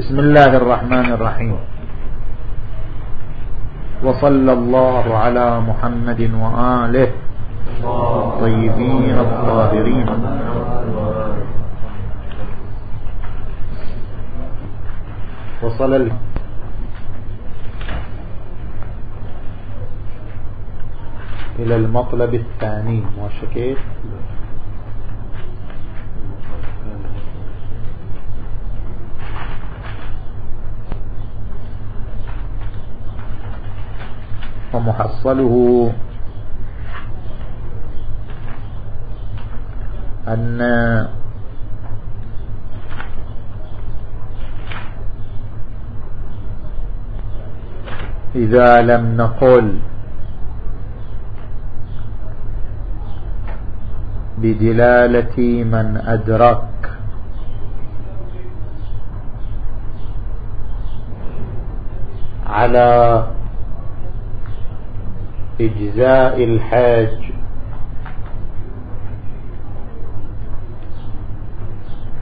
بسم الله الرحمن الرحيم. وصلى الله على محمد وآله طيبين الطاهرين. وصل إلى المطلب الثاني. موشكيت ومحصله أن إذا لم نقل بدلالة من أدرك على إجزاء الحاج.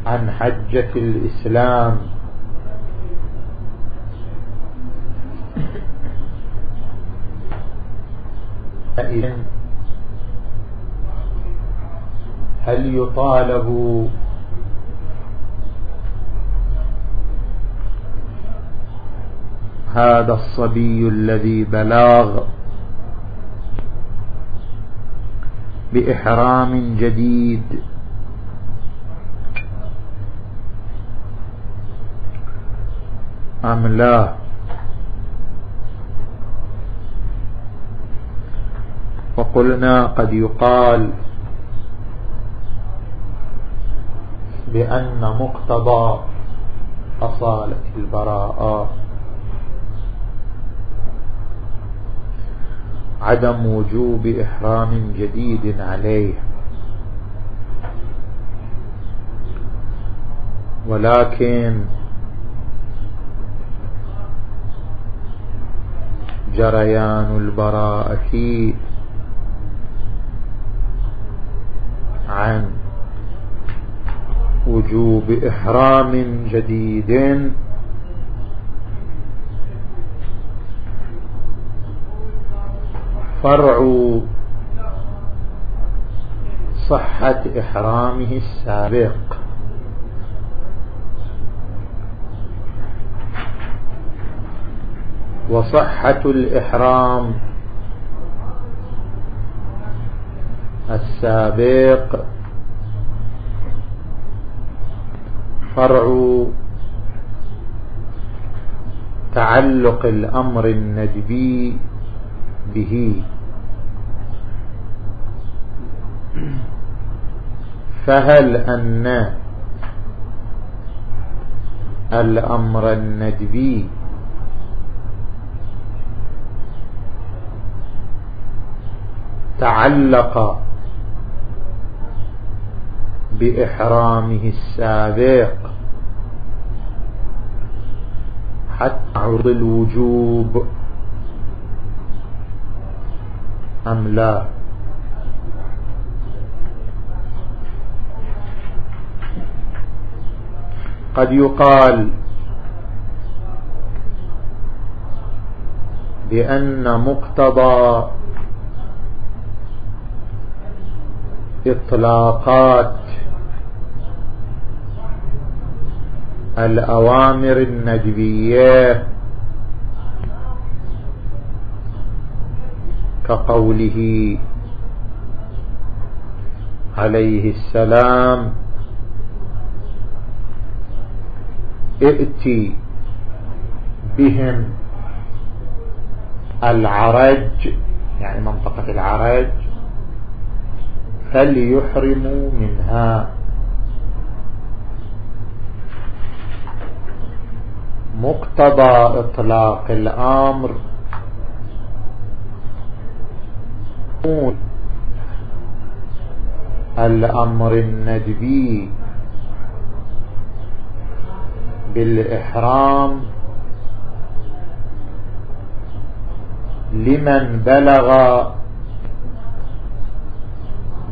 عن حجة الإسلام. هل يطالب هذا الصبي الذي بلاغ بإحرام جديد. أم لا. وقلنا قد يقال بأن مقتضى أصالة البراءة. عدم وجوب إحرام جديد عليه. ولكن جريان البراءة عن وجوب إحرام جديد فرع صحة إحرامه السابق. وصحة الإحرام السابق. فرع تعلق الأمر الندبي به. فهل أن الأمر الندبي تعلق بإحرامه السابق حتى عرض الوجوب أم لا؟ قد يقال بأن مقتضى إطلاقات الأوامر النجبية كقوله عليه السلام ائتي بهم العرج يعني منطقة العرج فليحرموا منها. مقتضى إطلاق الأمر الأمر الندبي بالإحرام لمن بلغ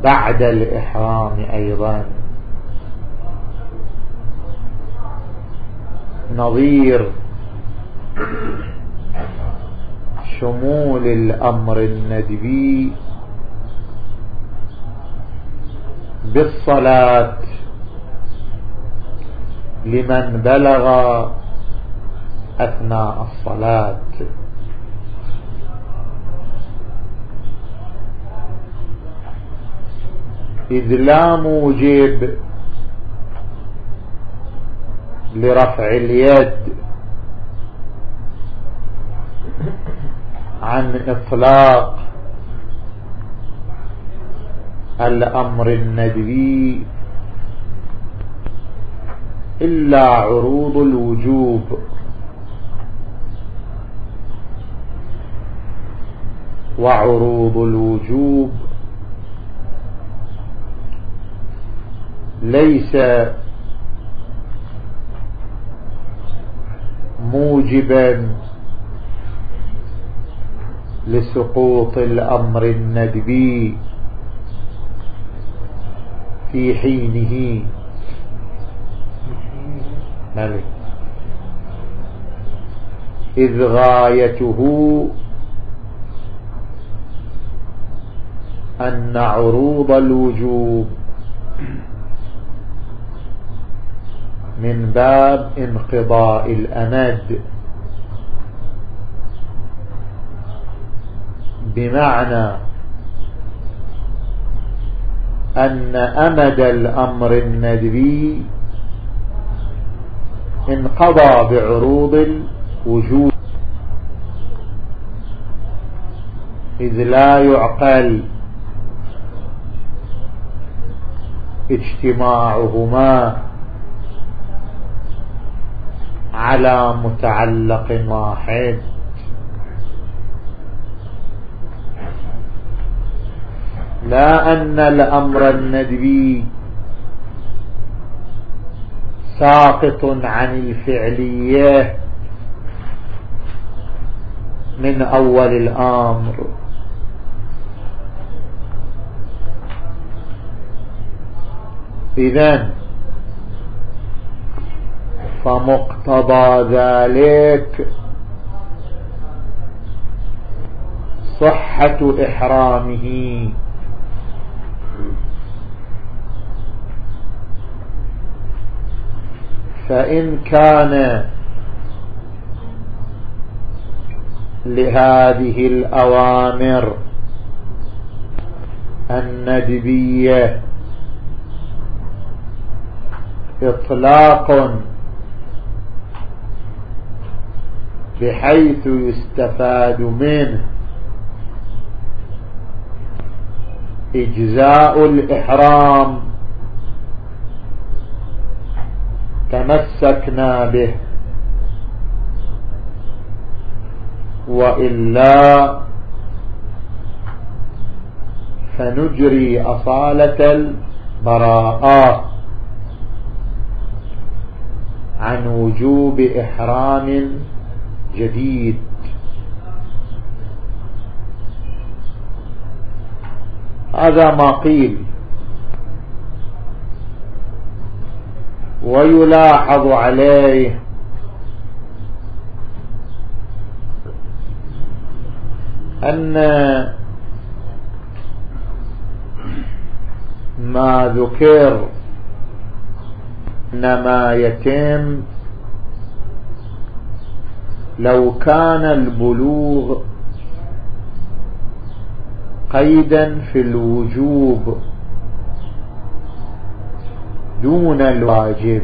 بعد الإحرام أيضا. نظير. شمول الأمر الندبي بالصلاة لمن بلغ أثناء الصلاة. إذ لا موجب لرفع اليد عن إطلاق الأمر الندبي إلا عروض الوجوب. وعروض الوجوب ليس موجبا لسقوط الأمر الندبي في حينه. ملك. إذ غايته أن عروض الوجوب من باب انقضاء الأمد. بمعنى أن أمد الأمر الندبي انقضى بعروض الوجود إذ لا يعقل اجتماعهما على متعلق واحد. لا أن الأمر الندبي ساقط عن الفعلية من أول الأمر. إذن فمقتضى ذلك صحة إحرامه. فإن كان لهذه الأوامر الندبية إطلاق بحيث يستفاد منه إجزاء الإحرام تمسكنا به. وإلا فنجري أصالة البراءات عن وجوب إحرام جديد. هذا ما قيل. ويلاحظ عليه. أن ما ذكر إنما يتم لو كان البلوغ قيدا في الوجوب. دون الواجب.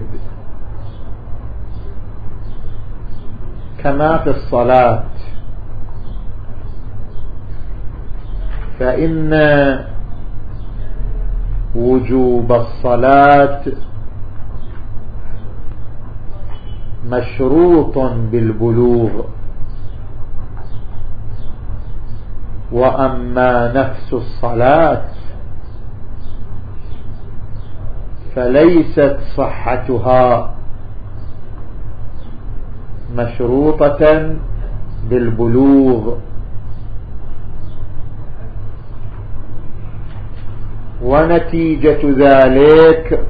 كما في الصلاة. فإن وجوب الصلاة مشروط بالبلوغ. وأما نفس الصلاة فليست صحتها مشروطة بالبلوغ. ونتيجة ذلك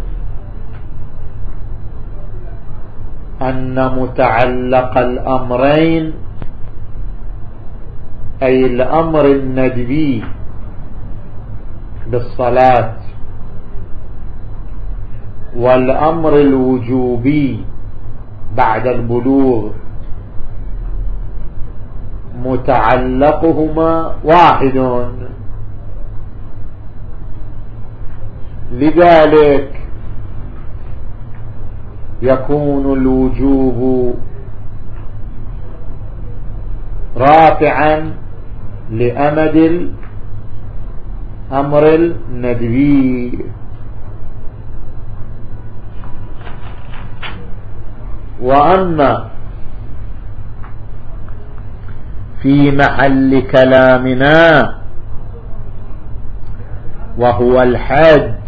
أن متعلق الأمرين أي الأمر الندبي بالصلاة. والأمر الوجوبي بعد البلوغ. متعلقهما واحد. لذلك يكون الوجوب رافعا لأمد الأمر الندبي وأما في محل كلامنا وهو الحج.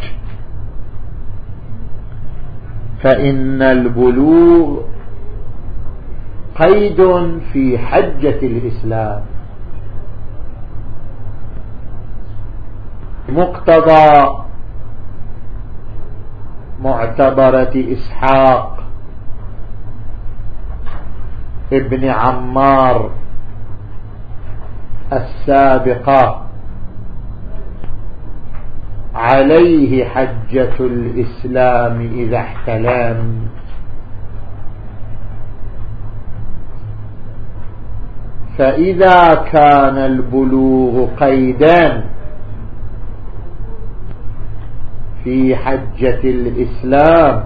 فإن البلوغ قيد في حجة الإسلام. مقتضى معتبرة إسحاق. ابن عمار السابقة. عليه حجة الإسلام إذا احتلام. فإذا كان البلوغ قيدا في حجة الإسلام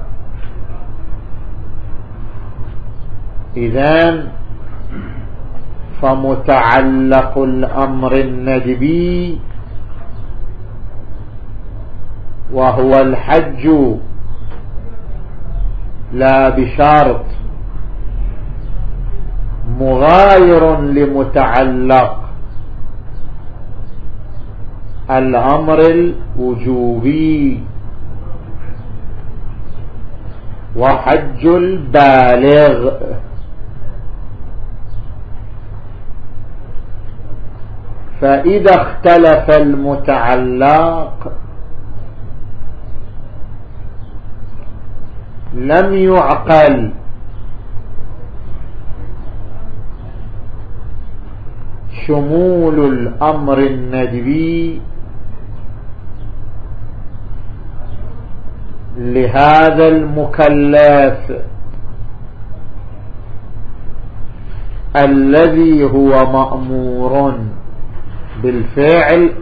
إذن فمتعلق الأمر الندبي وهو الحج لا بشرط مغاير لمتعلق الأمر الوجوبي وحج البالغ. فإذا اختلف المتعلق لم يعقل شمول الأمر الندبي لهذا المكلف الذي هو مأمور بالفعل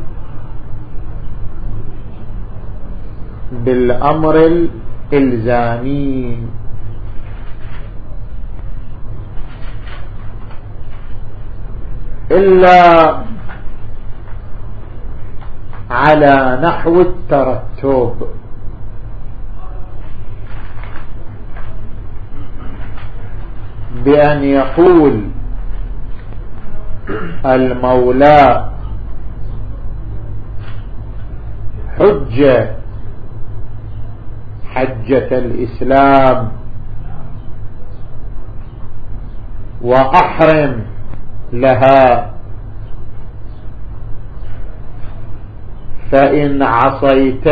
بالأمر الإلزامي. إلا على نحو الترتب. بأن يقول المولى حجة. حجة الإسلام. وأحرم لها. فإن عصيت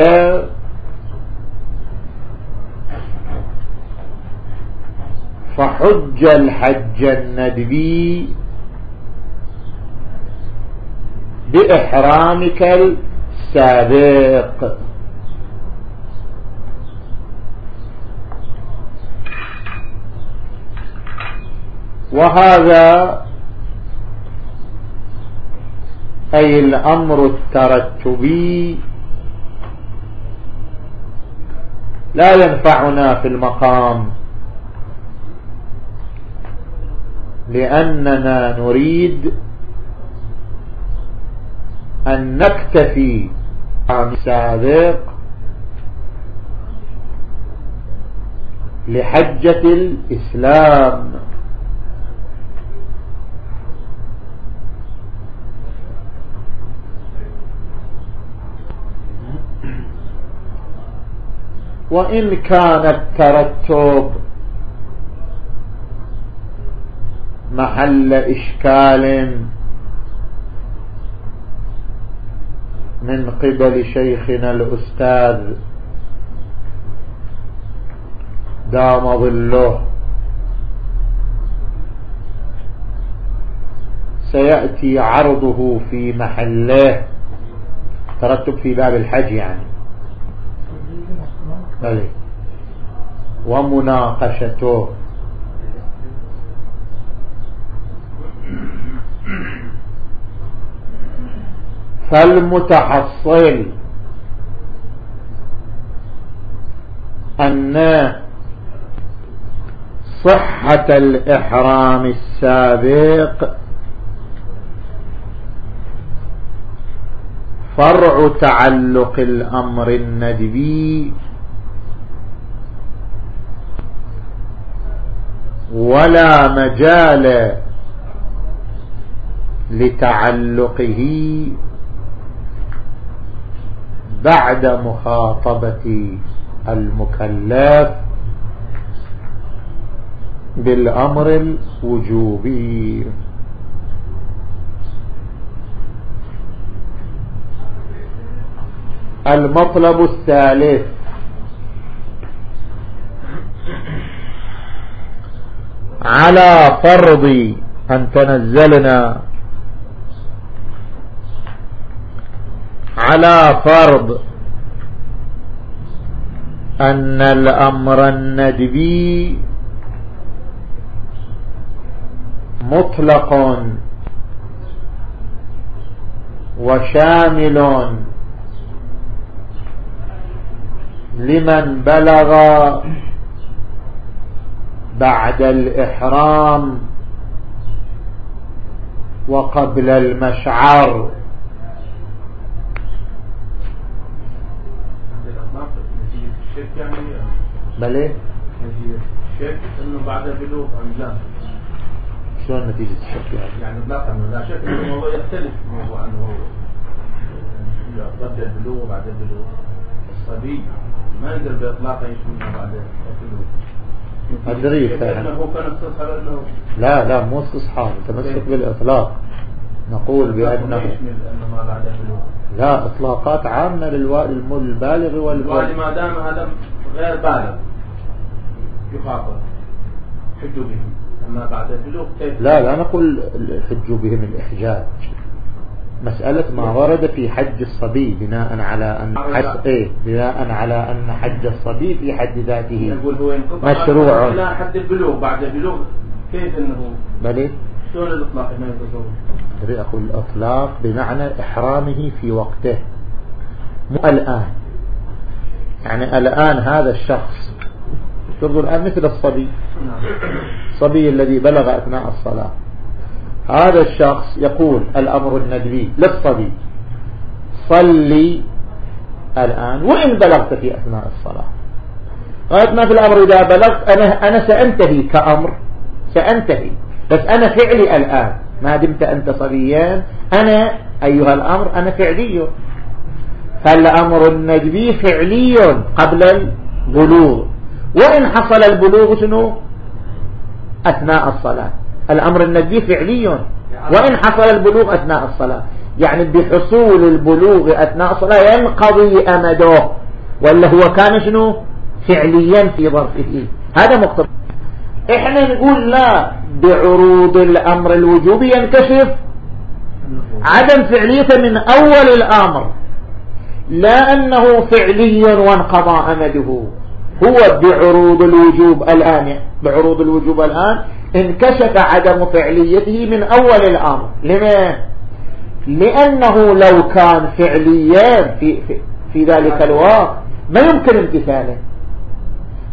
فحج الحج الندبي بإحرامك السابق وهذا أي الأمر الترتبي لا ينفعنا في المقام. لأننا نريد أن نكتفي عن السابق لحجة الإسلام. وإن كان الترتب محل إشكال من قبل شيخنا الأستاذ دام ظله. سيأتي عرضه في محله. ترتب في باب الحج يعني. طيب. ومناقشته. فالمتحصل أن صحة الإحرام السابق فرع تعلق الأمر الندبي ولا مجال لتعلقه بعد مخاطبة المكلف بالأمر الوجوبي. المطلب الثالث. على فرض أن تنزلنا على فرض أن الأمر الندبي مطلق وشامل لمن بلغ بعد الإحرام وقبل المشعر بل إيه الشك إنه بعد بلوغ ام لا. شلون نتيجة الشك يعني؟ يعني لا شك إنه الموضوع يختلف موضوع إنه قبل البلوغ وبعد البلوغ. الصبي ما يقدر باطلاقا يشملها بعد البلوغ. فعلا. كان استصحر إنه لا لا مو استصحاب. تمسك بالإطلاق. نقول بأنه يشمل إنه ما بعد البلوغ. لا إطلاقات عامة للبالغ والوالد ما دام هذا غير بالغ. يخاطب. حجوا بهم. أما بعد البلوغ كيف؟ لا لا نقول حجوا بهم الإحجاج. مسألة ما ورد في حج الصبي بناء على أن حج إيه بناء على أن حج الصبي في حد ذاته. مشروع. إلى حد البلوغ بعد البلوغ كيف أنه؟ بلي شلون الإطلاق ما يتصور؟ أقول الإطلاق بمعنى إحرامه في وقته. مو الآن. يعني الآن هذا الشخص ترضوا الآن مثل الصبي. الصبي الذي بلغ أثناء الصلاة. هذا الشخص يقول الأمر الندبي للصبي. صلي الآن وإن بلغت في أثناء الصلاة. غاية ما في الأمر إذا بلغت؟ أنا, أنا سأنتهي كأمر. سأنتهي. بس أنا فعلي الآن. ما دمت أنت صبيان أنا أيها الأمر أنا فعلي. فالأمر النجبي فعلي قبل البلوغ. وإن حصل البلوغ شنو؟ أثناء الصلاة. الأمر النجبي فعلي. وإن حصل البلوغ أثناء الصلاة. يعني بحصول البلوغ أثناء الصلاة ينقضي أمده. ولا هو كان شنو؟ فعليا في ظرفه. هذا مقتضى. إحنا نقول لا بعروض الأمر الوجوبي ينكشف. عدم فعليته من أول الأمر. لا أنه فعلي وانقضى أمده. هو بعروض الوجوب الآن بعروض الوجوب الآن انكشف عدم فعليته من أول الأمر. لما؟ لأنه لو كان فعليا في, في, في ذلك الوقت ما يمكن امتثاله.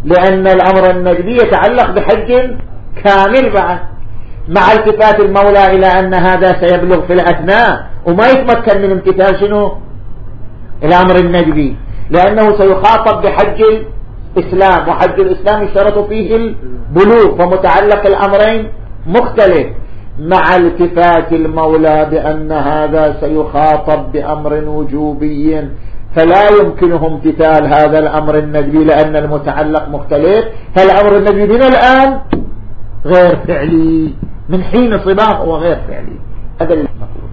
لأن الأمر النجدي يتعلق بحج كامل بعد مع التفات المولى إلى أن هذا سيبلغ في الأثناء وما يتمكن من امتثال شنو؟ الأمر النجدي. لأنه سيخاطب بحج الإسلام وحج الإسلام يشترط فيه البلوغ فمتعلق الأمرين مختلف مع التفات المولى بأن هذا سيخاطب بأمر وجوبي. فلا يمكنه امتثال هذا الأمر النجبي لأن المتعلق مختلف. فالأمر النجبي من الآن غير فعلي من حين صباه هو غير فعلي. هذا المقول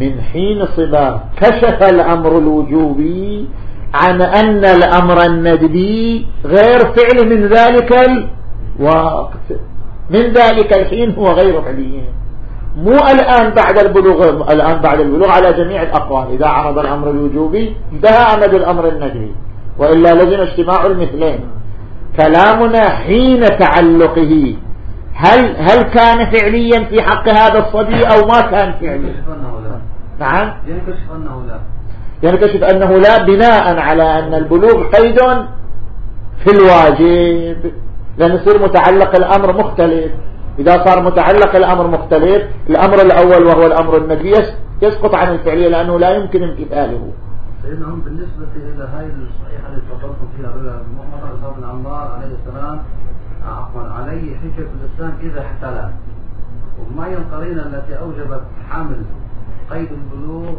من حين صباه كشف الأمر الوجوبي عن أن الأمر الندبي غير فعل من ذلك الوقت من ذلك الحين هو غير علي مو الآن بعد البلوغ الآن بعد البلوغ على جميع الأقوال. إذا عرض الأمر الوجوبي انتهى أمد الأمر الندبي. وإلا لزم اجتماع المثلين. كلامنا حين تعلقه هل هل كان فعليا في حق هذا الصبي أو ما كان فعليا؟ نعم. ينكشف أنه لا. ينكشف أنه لا بناء على أن البلوغ قيد في الواجب؟ لأن يصير متعلق الأمر مختلف. إذا صار متعلق الأمر مختلف الأمر الأول وهو الأمر النبي يسقط عن الفعلية لأنه لا يمكن امتثاله. سيدنا هم بالنسبة إلى هاي الصحيحة اللي تفضلتم فيها محمد بن عمار عليه السلام عفوا عليه حجة الإسلام إذا احتلم وما القرينة التي أوجبت حمل قيد البلوغ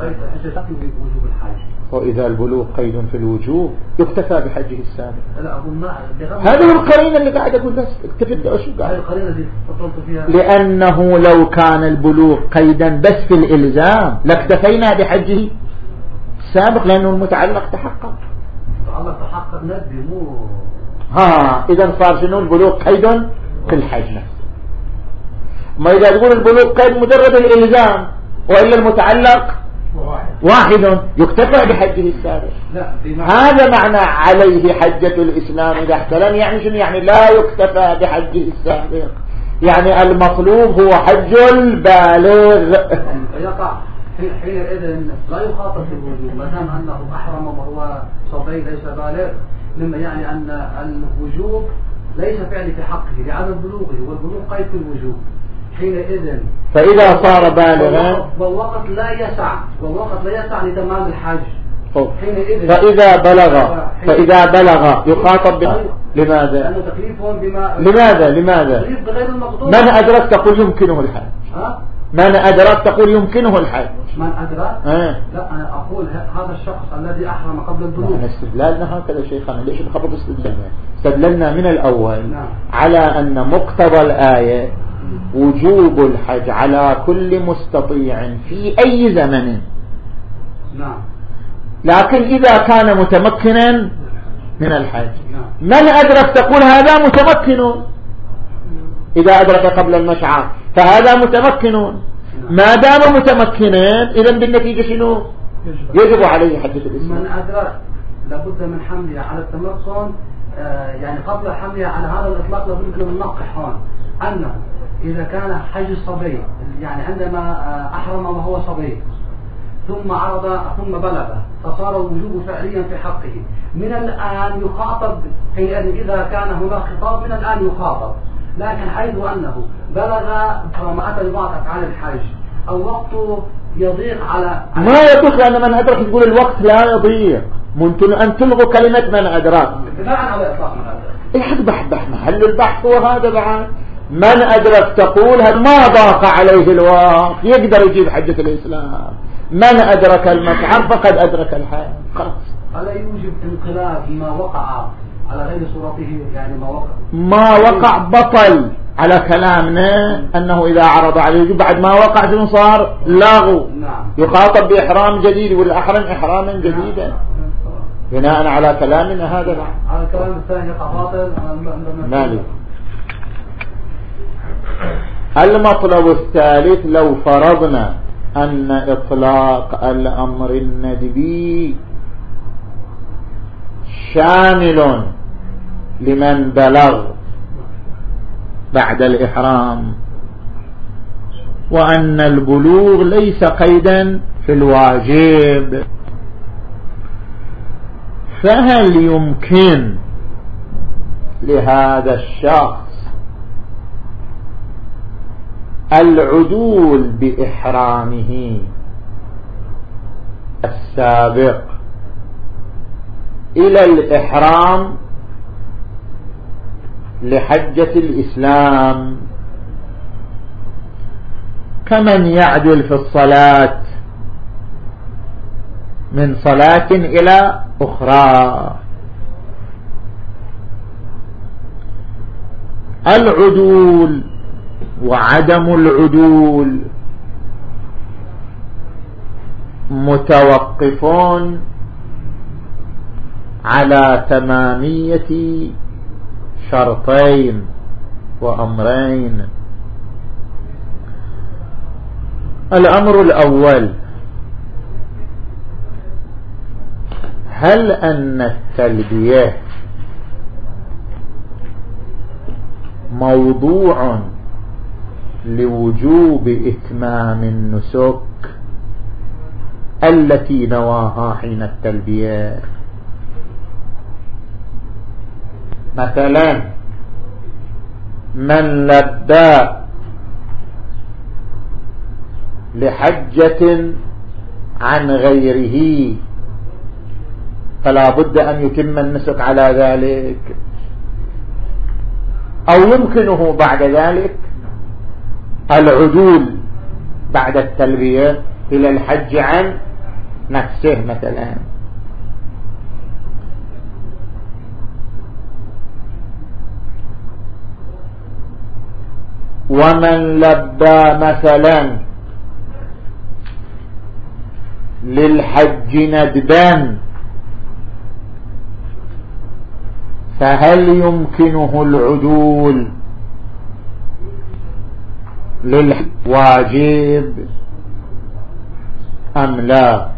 قيد حجة وجوب الحج وإذا البلوغ قيد في الوجوب يكتفى بحجه السابق لا أقول ما هذه القرينة اللي قاعد أقول بس اكتفت بأشو قاعد؟ القرينة اللي فصلت فيها. لأنه لو كان البلوغ قيدا بس في الإلزام لاكتفينا بحجه السابق لأنه المتعلق تحقق. المتعلق تحقق ندبي مو ها إذا صار شنو؟ البلوغ قيد في الحج نفسه. ما إذا تقول البلوغ قيد مجرد الإلزام وإلا المتعلق واحد يكتفى بحجه السابق. هذا معنى عليه حجة الإسلام إذا احتلم. يعني شنو؟ يعني لا يكتفى بحجه السابق. يعني المطلوب هو حج البالغ. يقع حينئذ لا يخاطب بالوجوب ما دام أنه أحرم وهو صبي ليس بالغ مما يعني أن الوجوب ليس فعلي في حقه لعدم بلوغه والبلوغ قيد في الوجوب. حينئذ. فإذا صار بالغا والوقت لا يسع. والوقت لا يسع لتمام الحج. حينئذ. فإذا بلغ. فإذا بلغ. يخاطب ب... لماذا؟ لأنه تكليفهم بما لماذا؟ لماذا؟ بغير المقدور. من أدرك تقول يمكنه الحج؟ من أدرك تقول يمكنه الحج؟ من أدرك. لا أنا أقول هذا الشخص الذي أحرم قبل البلوغ نحن استدلالنا هكذا شيخنا. ليش نخبط استدلالنا؟ استدللنا من الأول نعم. على أن مقتضى الآية وجوب الحج على كل مستطيع في أي زمن. نعم. لكن إذا كان متمكنا من الحج. نعم. من أدرك تقول هذا متمكن؟ إذا أدرك قبل المشعر فهذا متمكن. ما دام متمكنا إذا بالنتيجة شنو؟ يجب. عليه حجة الإسلام. من أدرك لابد من حملها على التمكن آه، يعني قبل حملها على هذا الإطلاق لابد من ننقح هون أنه إذا كان حج الصبي يعني عندما آه، أحرم وهو صبي ثم عرض ثم بلغ فصار الوجوب فعليا في حقه. من الآن يخاطب إذا كان هناك خطاب من الآن يخاطب. لكن حيث أنه بلغ فما أتى يضاعف على الحج أو وقته يضيق على ما يضيق لأن من أدرك تقول الوقت لا يضيق. ممكن أن تلغوا كلمة من أدرك بناء على إطلاق من أدرك إيه بحث محل البحث هو هذا بعد. من أدرك تقول ما ضاق عليه الوقت؟ يقدر يجيب حجة الإسلام. من أدرك المشعر فقد أدرك الحياة خلاص. ألا يوجب انقلاب ما وقع على غير صورته يعني ما وقع. ما وقع بطل على كلامنا أنه إذا عرض عليه بعد ما وقع شنو صار؟ لاغو نعم. يخاطب بإحرام جديد والأحرم إحراما جديدا. بناء على كلامنا هذا. على الكلام الثاني يقع باطل. المطلب الثالث لو فرضنا أن إطلاق الأمر الندبي شامل لمن بلغ بعد الإحرام وأن البلوغ ليس قيدا في الواجب. فهل يمكن لهذا الشخص العدول بإحرامه. السابق. إلى الإحرام لحجة الإسلام. كمن يعدل في الصلاة من صلاة إلى أخرى. العدول وعدم العدول. متوقفون على تمامية شرطين وأمرين. الأمر الأول هل أن التلبية موضوع لوجوب إتمام النسك التي نواها حين التلبية. مثلا من لبى لحجة عن غيره فلا بد أن يتم النسك على ذلك. أو يمكنه بعد ذلك العدول بعد التلبية إلى الحج عن نفسه مثلا. ومن لبى مثلا للحج ندبا فهل يمكنه العدول؟ للواجب أم لا؟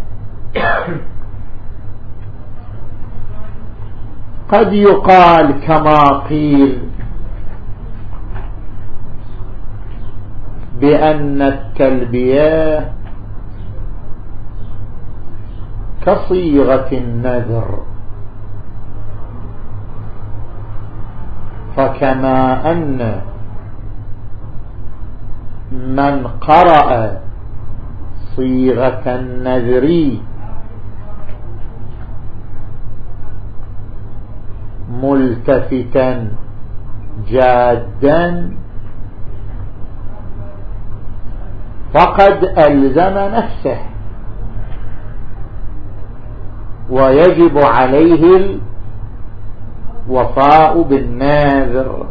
قد يقال كما قيل بأن التلبية كصيغة النذر فكما أن من قرأ صيغة النذر. ملتفتا جادا. فقد ألزم نفسه. ويجب عليه الوفاء بالناذر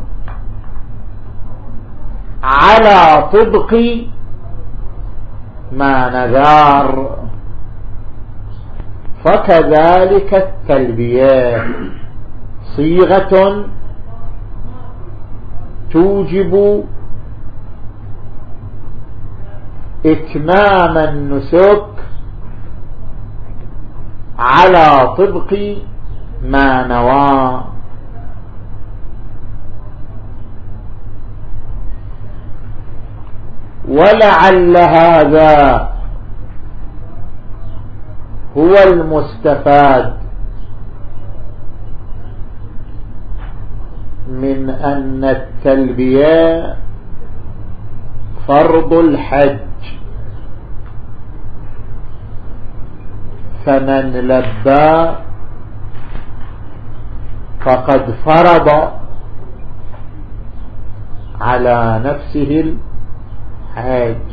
على طبق ما نذار. فكذلك التلبية. صيغة توجب إتمام النسك على طبق ما نوى. ولعل هذا هو المستفاد من أن التلبية فرض الحج. فمن لبى فقد فرض على نفسه حاج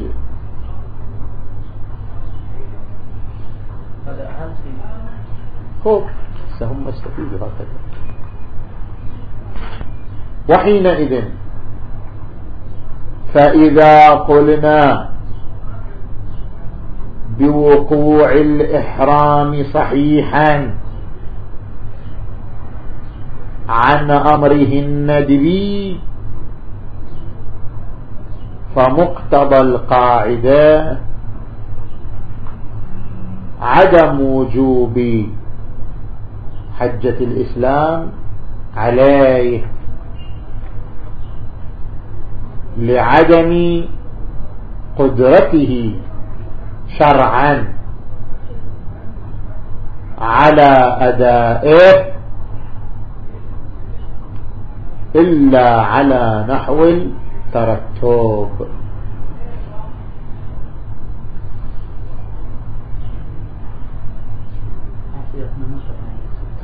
خوف. سهم استفيدوا هكذا وحينئذ فإذا قلنا بوقوع الإحرام صحيحا عن أمره الندبي فمقتضى القاعدة عدم وجوب حجة الإسلام عليه لعدم قدرته شرعا على أدائه إلا على نحو الترتب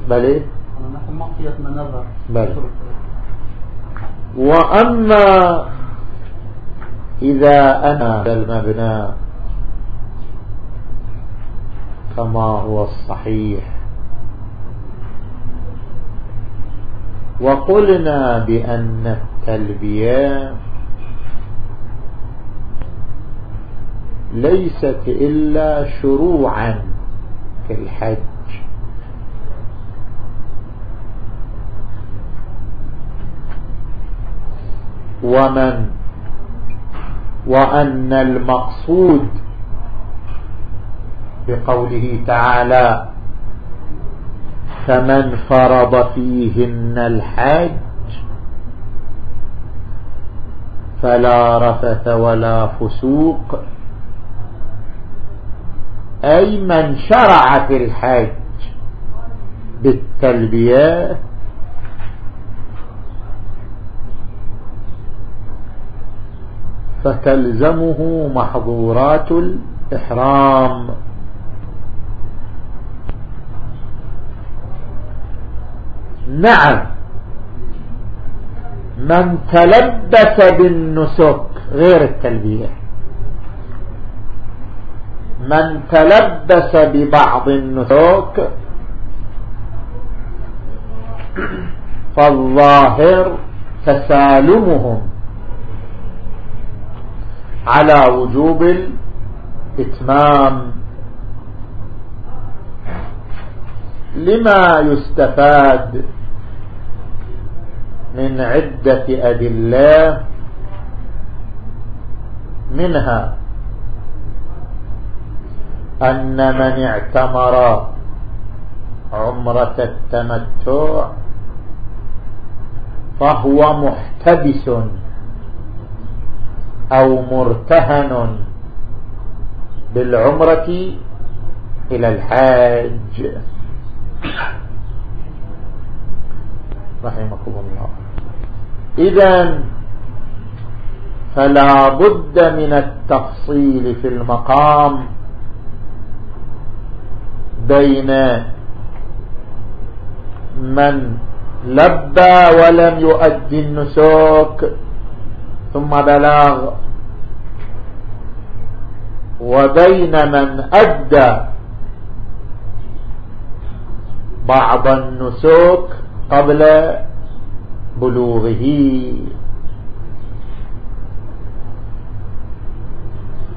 بلي بلي وأما إذا أنا المبنى كما هو الصحيح. وقلنا بأن التلبية ليست إلا شروعا في الحج ومن؟ وأن المقصود بقوله تعالى فمن فرض فيهن الحج فلا رفث ولا فسوق أي من شرع في الحج بالتلبية. فتلزمه محظورات الإحرام. نعم. من تلبس بالنسك غير التلبية. من تلبس ببعض النسك فالظاهر تسالمهم على وجوب الإتمام. لما يستفاد من عدة أدلة منها أن من اعتمر عمرة التمتع فهو محتبس أو مرتهن بالعمرة إلى الحاج. رحمكم الله. إذا فلا بد من التفصيل في المقام. بين من لبى ولم يؤدي النسوك ثم بلاغ وبين من أدى بعض النسوك قبل بلوغه.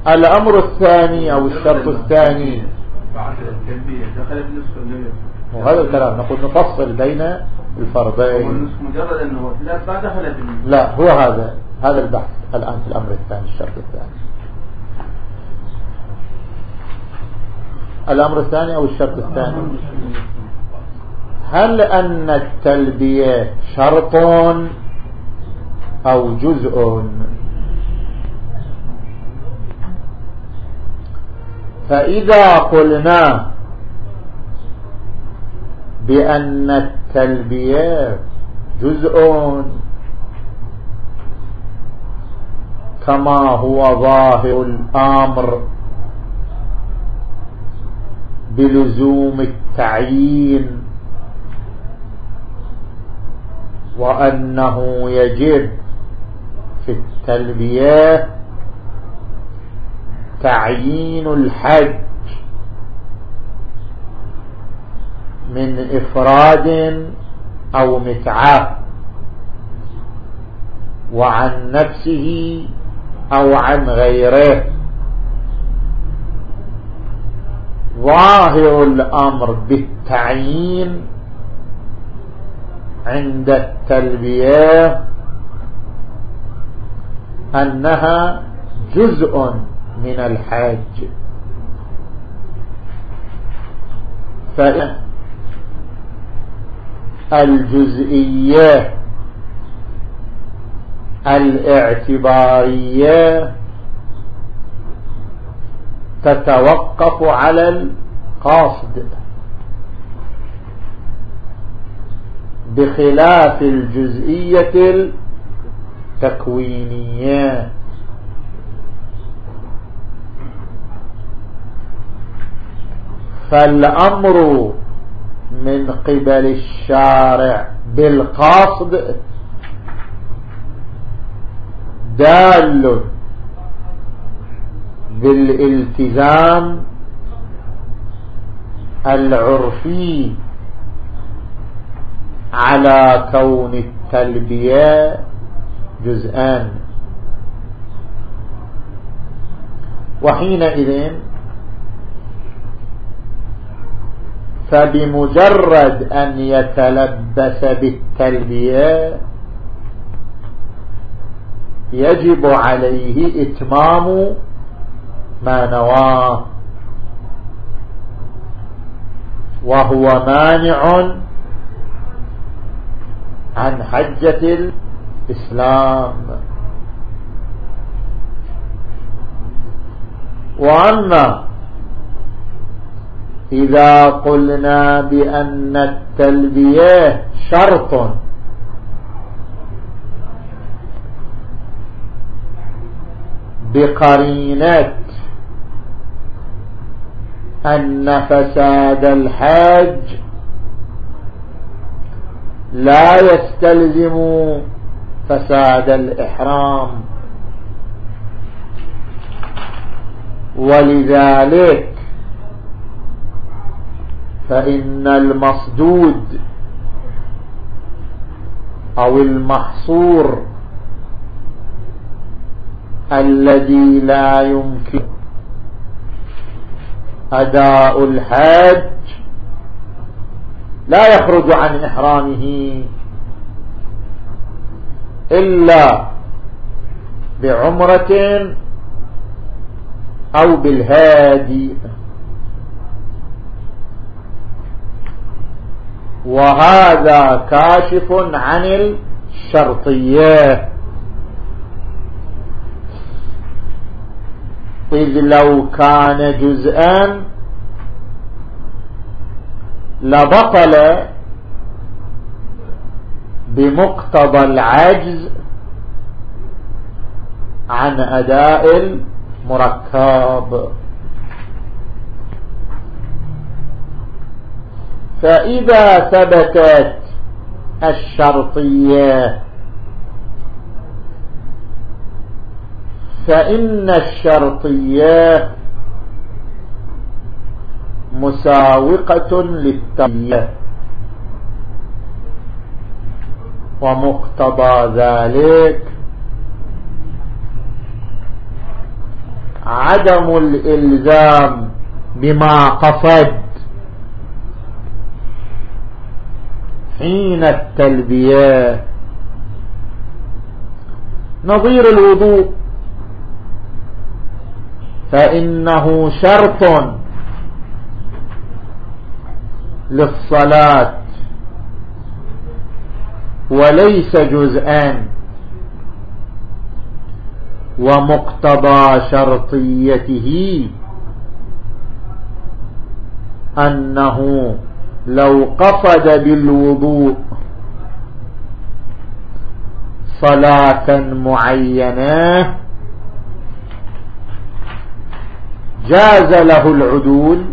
الأمر الثاني أو الشرط الثاني وهذا الكلام نقول نفصل بين الفرضين. مجرد أنه لا دخل لا هو هذا هذا البحث الآن في الأمر الثاني الشرط الثاني. الأمر الثاني أو الشرط الثاني؟ هل أن التلبية شرط أو جزء؟ فإذا قلنا بأن التلبية جزء كما هو ظاهر الأمر بلزوم التعيين وأنه يجب في التلبية تعيين الحج من إفراد أو متعة وعن نفسه أو عن غيره. ظاهر الأمر بالتعيين عند التلبية أنها جزء من الحج فإن الجزئية الاعتبارية تتوقف على القاصد. بخلاف الجزئية التكوينية. فالأمر من قبل الشارع بالقصد دال بالالتزام العرفي على كون التلبية جزءان. وحينئذ فبمجرد أن يتلبس بالتلبية يجب عليه إتمام ما نواه وهو مانع عن حجة الإسلام. وأما إذا قلنا بأن التلبية شرط. بقرينة. أن فساد الحاج لا يستلزم فساد الإحرام. ولذلك فإن المصدود أو المحصور الذي لا يمكن أداء الحج لا يخرج عن إحرامه إلا بعمرة أو بالهادي وهذا كاشف عن الشرطية. إذ لو كان جزءا لبطل بمقتضى العجز عن أداء المركب. فإذا ثبتت الشرطية فإن الشرطية مساوقة للتقية ومقتضى ذلك عدم الإلزام بما قصد. حين التلبية. نظير الوضوء. فإنه شرط للصلاة. وليس جزءان ومقتضى شرطيته أنه لو قصد بالوضوء صلاة معينة جاز له العدول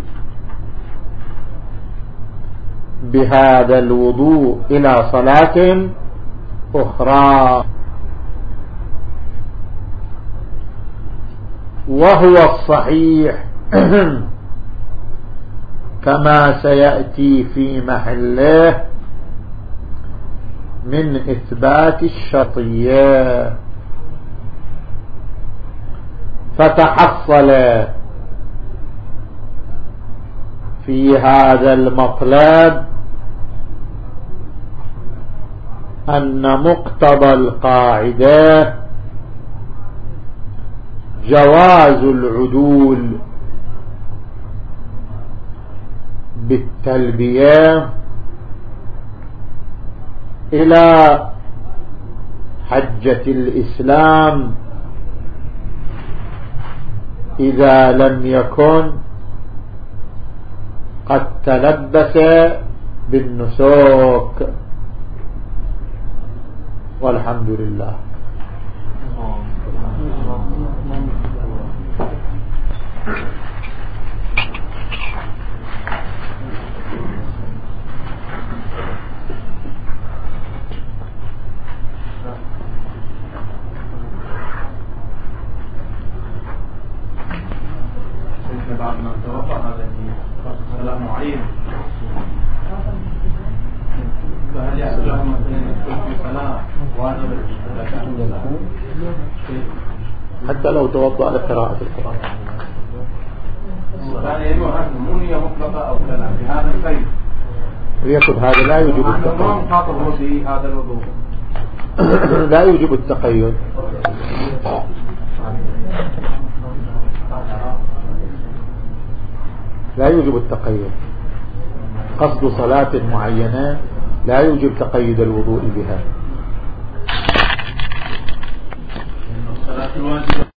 بهذا الوضوء إلى صلاة أخرى. وهو الصحيح. كما سيأتي في محله من إثبات الشطية. فتحصل في هذا المطلب أن مقتضى القاعدة جواز العدول. بالتلبية إلى حجة الإسلام إذا لم يكن قد تلبس بالنسوك. والحمد لله. بعد أو توضأ لقراءة القرآن. ليكن مطلقة أو بهذا هذا لا يوجب التقيد. الوضوء لا يوجب التقيد. لا يوجب التقيد. قصد صلاة معينة لا يوجب تقيد الوضوء بها.